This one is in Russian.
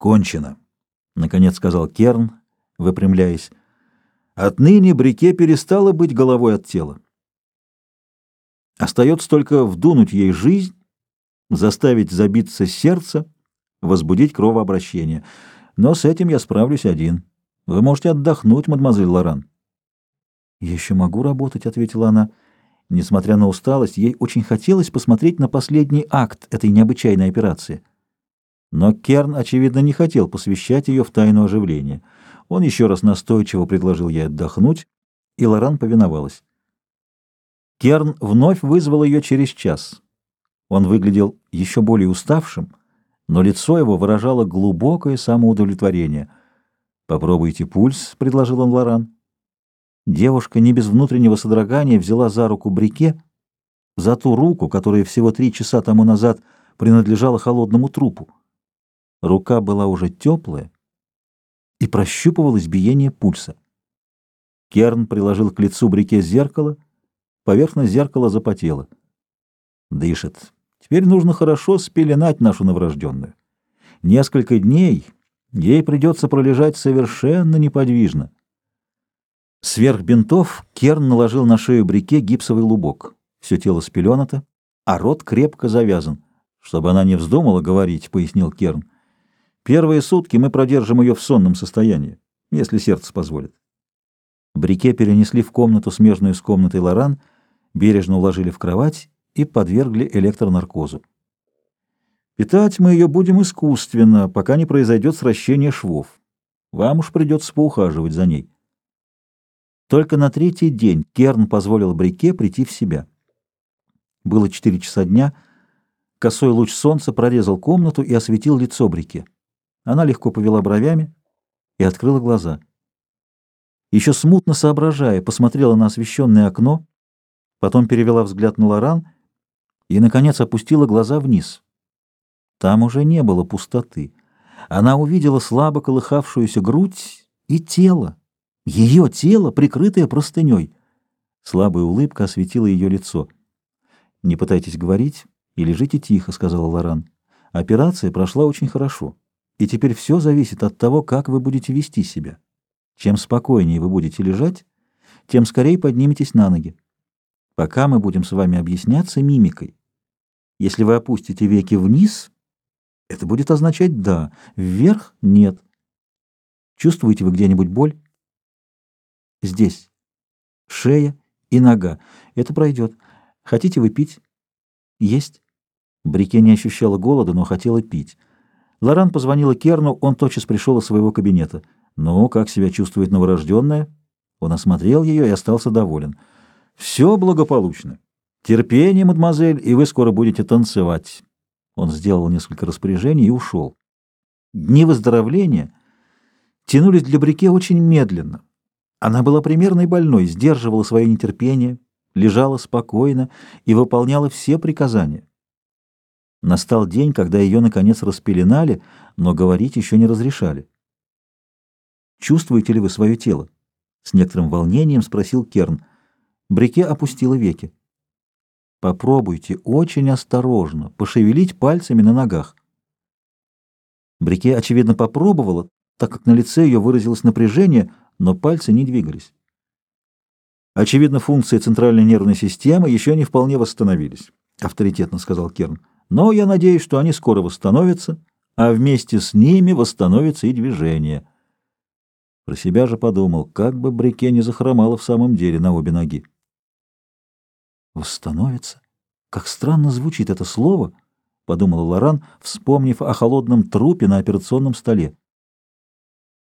«Кончено», — наконец сказал Керн, выпрямляясь. «Отныне Брике перестала быть головой от тела. Остается только вдунуть ей жизнь, заставить забиться сердце, возбудить кровообращение. Но с этим я справлюсь один. Вы можете отдохнуть, мадемуазель Лоран». «Я еще могу работать», — ответила она. Несмотря на усталость, ей очень хотелось посмотреть на последний акт этой необычайной операции. Но Керн, очевидно, не хотел посвящать ее в тайну оживления. Он еще раз настойчиво предложил ей отдохнуть, и Лоран повиновалась. Керн вновь вызвал ее через час. Он выглядел еще более уставшим, но лицо его выражало глубокое самоудовлетворение. «Попробуйте пульс», — предложил он Лоран. Девушка не без внутреннего содрогания взяла за руку Брике, за ту руку, которая всего три часа тому назад принадлежала холодному трупу. Рука была уже теплая и прощупывалось биение пульса. Керн приложил к лицу Брике зеркало, поверхность зеркала запотела. Дышит. Теперь нужно хорошо спеленать нашу новорожденную. Несколько дней ей придется пролежать совершенно неподвижно. Сверх бинтов Керн наложил на шею Брике гипсовый лубок. Все тело спеленато, а рот крепко завязан. Чтобы она не вздумала говорить, пояснил Керн. Первые сутки мы продержим ее в сонном состоянии, если сердце позволит. Брике перенесли в комнату, смежную с комнатой Лоран, бережно уложили в кровать и подвергли электронаркозу. Питать мы ее будем искусственно, пока не произойдет сращение швов. Вам уж придется поухаживать за ней. Только на третий день Керн позволил Брике прийти в себя. Было четыре часа дня, косой луч солнца прорезал комнату и осветил лицо Брике. Она легко повела бровями и открыла глаза. Еще смутно соображая, посмотрела на освещенное окно, потом перевела взгляд на Лоран и, наконец, опустила глаза вниз. Там уже не было пустоты. Она увидела слабо колыхавшуюся грудь и тело. Ее тело, прикрытое простыней. Слабая улыбка осветила ее лицо. «Не пытайтесь говорить и лежите тихо», — сказала Лоран. «Операция прошла очень хорошо, и теперь все зависит от того, как вы будете вести себя. Чем спокойнее вы будете лежать, тем скорее подниметесь на ноги. Пока мы будем с вами объясняться мимикой. Если вы опустите веки вниз, это будет означать «да», вверх — «нет». Чувствуете вы где-нибудь боль? Здесь. Шея и нога. Это пройдет. Хотите вы пить? Есть. Брике не ощущала голода, но хотела пить. Лоран позвонила Керну, он тотчас пришел из своего кабинета. «Ну, как себя чувствует новорожденная?» Он осмотрел ее и остался доволен. «Все благополучно. Терпение, мадемуазель, и вы скоро будете танцевать». Он сделал несколько распоряжений и ушел. Дни выздоровления тянулись для Брике очень медленно. Она была примерной больной, сдерживала свое нетерпение, лежала спокойно и выполняла все приказания. Настал день, когда ее, наконец, распеленали, но говорить еще не разрешали. «Чувствуете ли вы свое тело?» — с некоторым волнением спросил Керн. Брике опустила веки. «Попробуйте очень осторожно пошевелить пальцами на ногах». Брике, очевидно, попробовала, так как на лице ее выразилось напряжение, но пальцы не двигались. Очевидно, функции центральной нервной системы еще не вполне восстановились, авторитетно сказал Керн. Но я надеюсь, что они скоро восстановятся, а вместе с ними восстановится и движение. Про себя же подумал, как бы Брике не захромала в самом деле на обе ноги. Восстановится? Как странно звучит это слово, подумала Лоран, вспомнив о холодном трупе на операционном столе.